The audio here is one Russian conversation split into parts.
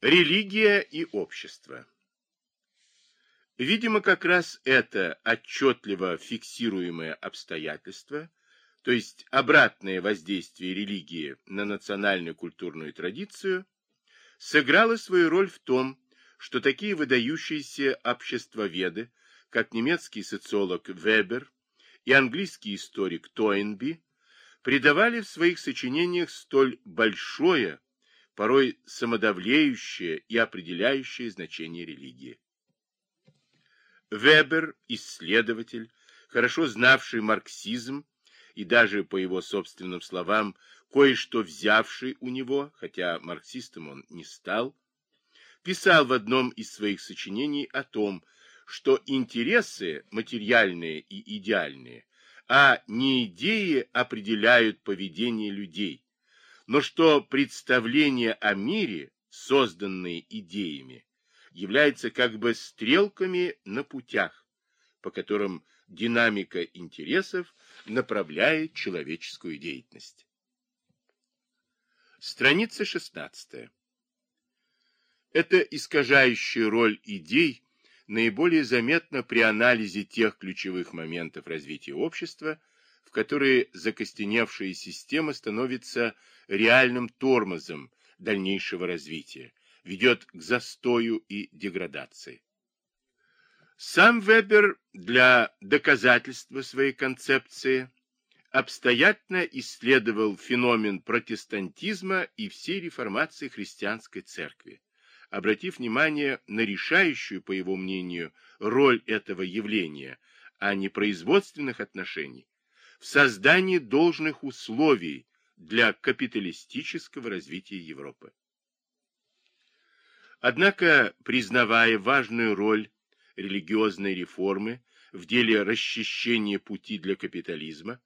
Религия и общество. Видимо, как раз это отчетливо фиксируемое обстоятельство, то есть обратное воздействие религии на национальную культурную традицию, сыграло свою роль в том, что такие выдающиеся обществоведы, как немецкий социолог Вебер и английский историк Тойнби, придавали в своих сочинениях столь большое, порой самодавлеющее и определяющее значение религии. Вебер, исследователь, хорошо знавший марксизм и даже, по его собственным словам, кое-что взявший у него, хотя марксистом он не стал, писал в одном из своих сочинений о том, что интересы материальные и идеальные, а не идеи определяют поведение людей, но что представления о мире, созданные идеями, являются как бы стрелками на путях, по которым динамика интересов направляет человеческую деятельность. Страница 16. Эта искажающая роль идей наиболее заметна при анализе тех ключевых моментов развития общества, в которые закостеневшая система становится реальным тормозом дальнейшего развития, ведет к застою и деградации. Сам Вебер для доказательства своей концепции обстоятельно исследовал феномен протестантизма и всей реформации христианской церкви, обратив внимание на решающую, по его мнению, роль этого явления, а не производственных отношений, в создании должных условий для капиталистического развития Европы. Однако, признавая важную роль религиозной реформы в деле расчищения пути для капитализма,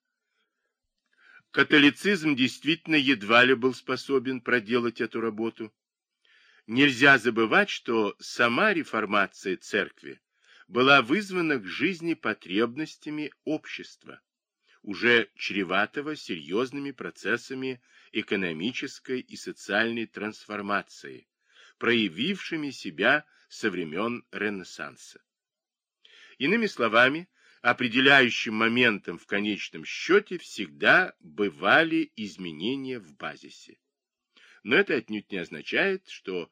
католицизм действительно едва ли был способен проделать эту работу. Нельзя забывать, что сама реформация церкви была вызвана к жизни потребностями общества уже чреватого серьезными процессами экономической и социальной трансформации, проявившими себя со времен Ренессанса. Иными словами, определяющим моментом в конечном счете всегда бывали изменения в базисе. Но это отнюдь не означает, что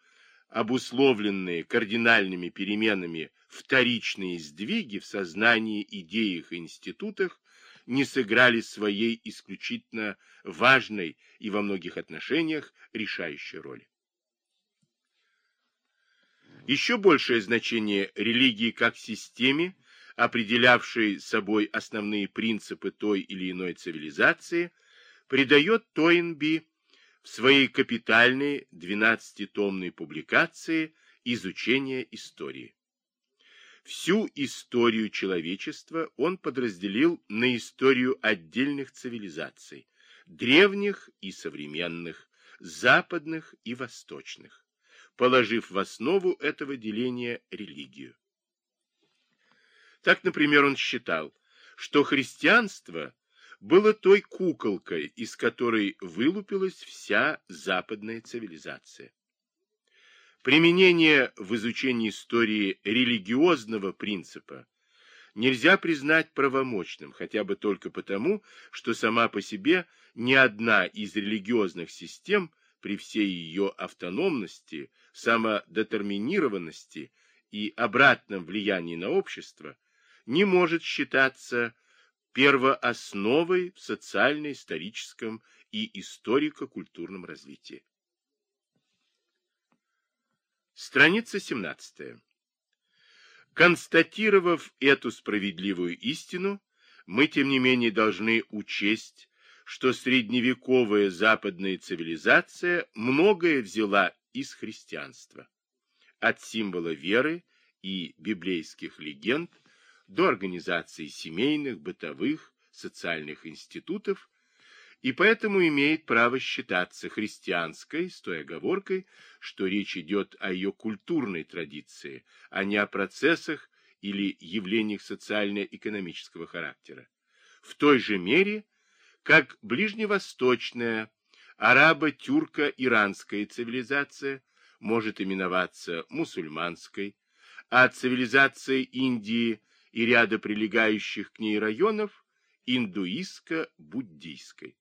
обусловленные кардинальными переменами вторичные сдвиги в сознании, идеях и институтах не сыграли своей исключительно важной и во многих отношениях решающей роли. Еще большее значение религии как системе, определявшей собой основные принципы той или иной цивилизации, придает Тойнби в своей капитальной 12-томной публикации «Изучение истории». Всю историю человечества он подразделил на историю отдельных цивилизаций, древних и современных, западных и восточных, положив в основу этого деления религию. Так, например, он считал, что христианство было той куколкой, из которой вылупилась вся западная цивилизация. Применение в изучении истории религиозного принципа нельзя признать правомочным, хотя бы только потому, что сама по себе ни одна из религиозных систем при всей ее автономности, самодетерминированности и обратном влиянии на общество не может считаться первоосновой в социально-историческом и историко-культурном развитии. Страница 17. Констатировав эту справедливую истину, мы, тем не менее, должны учесть, что средневековая западная цивилизация многое взяла из христианства. От символа веры и библейских легенд до организации семейных, бытовых, социальных институтов и поэтому имеет право считаться христианской, с той оговоркой, что речь идет о ее культурной традиции, а не о процессах или явлениях социально-экономического характера. В той же мере, как ближневосточная, арабо-тюрко-иранская цивилизация может именоваться мусульманской, а цивилизация Индии и ряда прилегающих к ней районов индуистско-буддийской.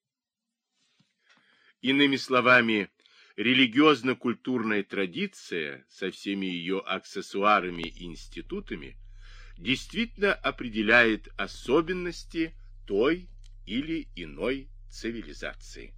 Иными словами, религиозно-культурная традиция со всеми ее аксессуарами и институтами действительно определяет особенности той или иной цивилизации.